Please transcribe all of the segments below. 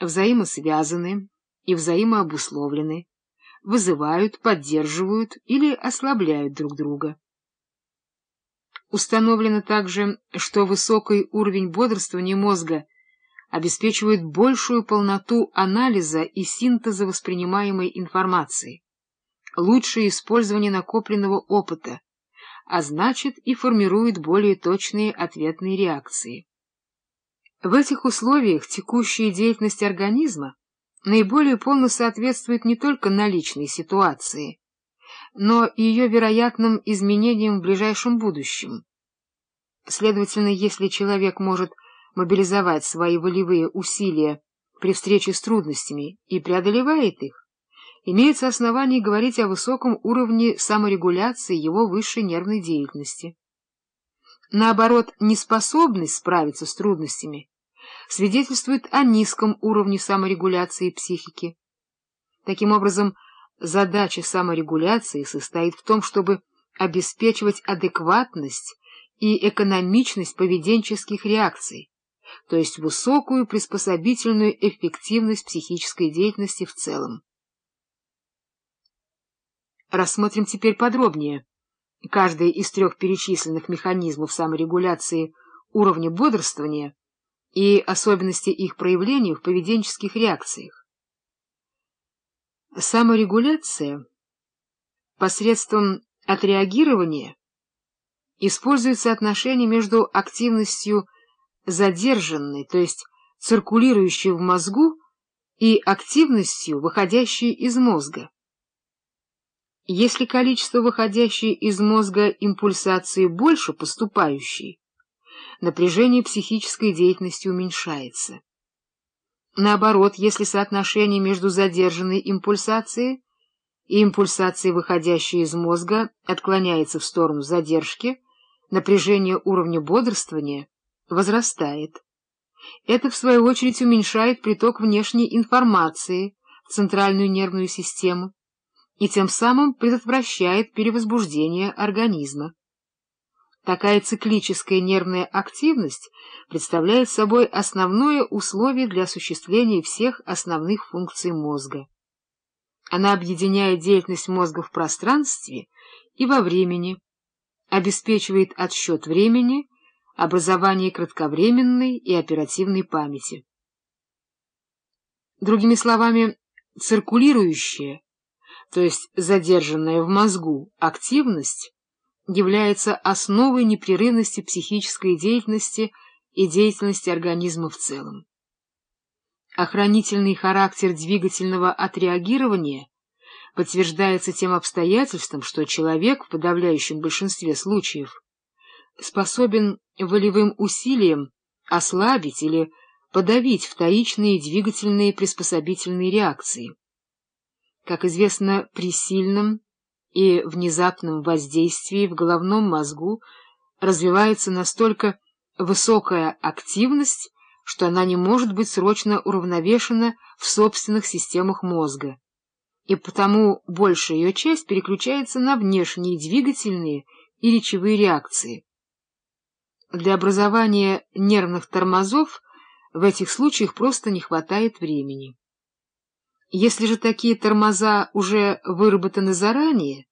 взаимосвязаны и взаимообусловлены, вызывают, поддерживают или ослабляют друг друга. Установлено также, что высокий уровень бодрствования мозга обеспечивает большую полноту анализа и синтеза воспринимаемой информации, лучшее использование накопленного опыта, а значит и формирует более точные ответные реакции. В этих условиях текущая деятельность организма наиболее полно соответствует не только наличной ситуации, но и ее вероятным изменениям в ближайшем будущем. Следовательно, если человек может мобилизовать свои волевые усилия при встрече с трудностями и преодолевает их, имеется основание говорить о высоком уровне саморегуляции его высшей нервной деятельности. Наоборот, неспособность справиться с трудностями свидетельствует о низком уровне саморегуляции психики. Таким образом, задача саморегуляции состоит в том, чтобы обеспечивать адекватность и экономичность поведенческих реакций, то есть высокую приспособительную эффективность психической деятельности в целом. Рассмотрим теперь подробнее каждый из трех перечисленных механизмов саморегуляции уровня бодрствования и особенности их проявления в поведенческих реакциях. Саморегуляция посредством отреагирования использует соотношение между активностью задержанной, то есть циркулирующей в мозгу, и активностью, выходящей из мозга. Если количество выходящей из мозга импульсации больше поступающей, напряжение психической деятельности уменьшается. Наоборот, если соотношение между задержанной импульсацией и импульсацией, выходящей из мозга, отклоняется в сторону задержки, напряжение уровня бодрствования возрастает. Это, в свою очередь, уменьшает приток внешней информации в центральную нервную систему и тем самым предотвращает перевозбуждение организма. Такая циклическая нервная активность представляет собой основное условие для осуществления всех основных функций мозга. Она объединяет деятельность мозга в пространстве и во времени, обеспечивает отсчет времени, образование кратковременной и оперативной памяти. Другими словами, циркулирующая, то есть задержанная в мозгу активность, является основой непрерывности психической деятельности и деятельности организма в целом. Охранительный характер двигательного отреагирования подтверждается тем обстоятельством, что человек в подавляющем большинстве случаев способен волевым усилием ослабить или подавить вторичные двигательные приспособительные реакции. Как известно, при сильном и внезапном воздействии в головном мозгу развивается настолько высокая активность, что она не может быть срочно уравновешена в собственных системах мозга и потому большая ее часть переключается на внешние двигательные и речевые реакции. Для образования нервных тормозов в этих случаях просто не хватает времени. Если же такие тормоза уже выработаны заранее,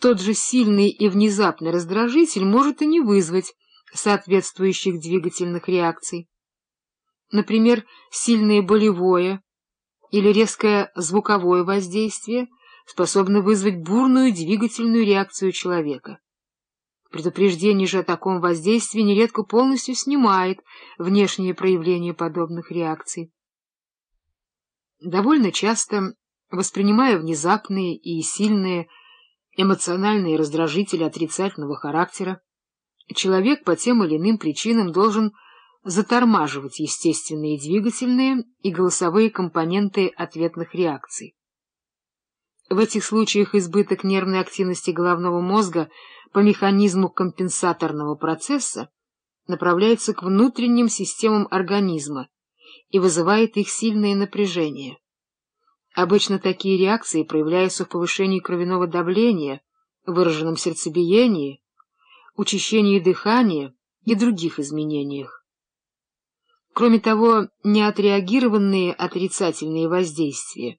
тот же сильный и внезапный раздражитель может и не вызвать соответствующих двигательных реакций. Например, сильное болевое или резкое звуковое воздействие способно вызвать бурную двигательную реакцию человека. Предупреждение же о таком воздействии нередко полностью снимает внешние проявления подобных реакций. Довольно часто, воспринимая внезапные и сильные эмоциональные раздражители отрицательного характера, человек по тем или иным причинам должен затормаживать естественные двигательные и голосовые компоненты ответных реакций. В этих случаях избыток нервной активности головного мозга по механизму компенсаторного процесса направляется к внутренним системам организма и вызывает их сильное напряжение. Обычно такие реакции проявляются в повышении кровяного давления, выраженном сердцебиении, учащении дыхания и других изменениях. Кроме того, неотреагированные отрицательные воздействия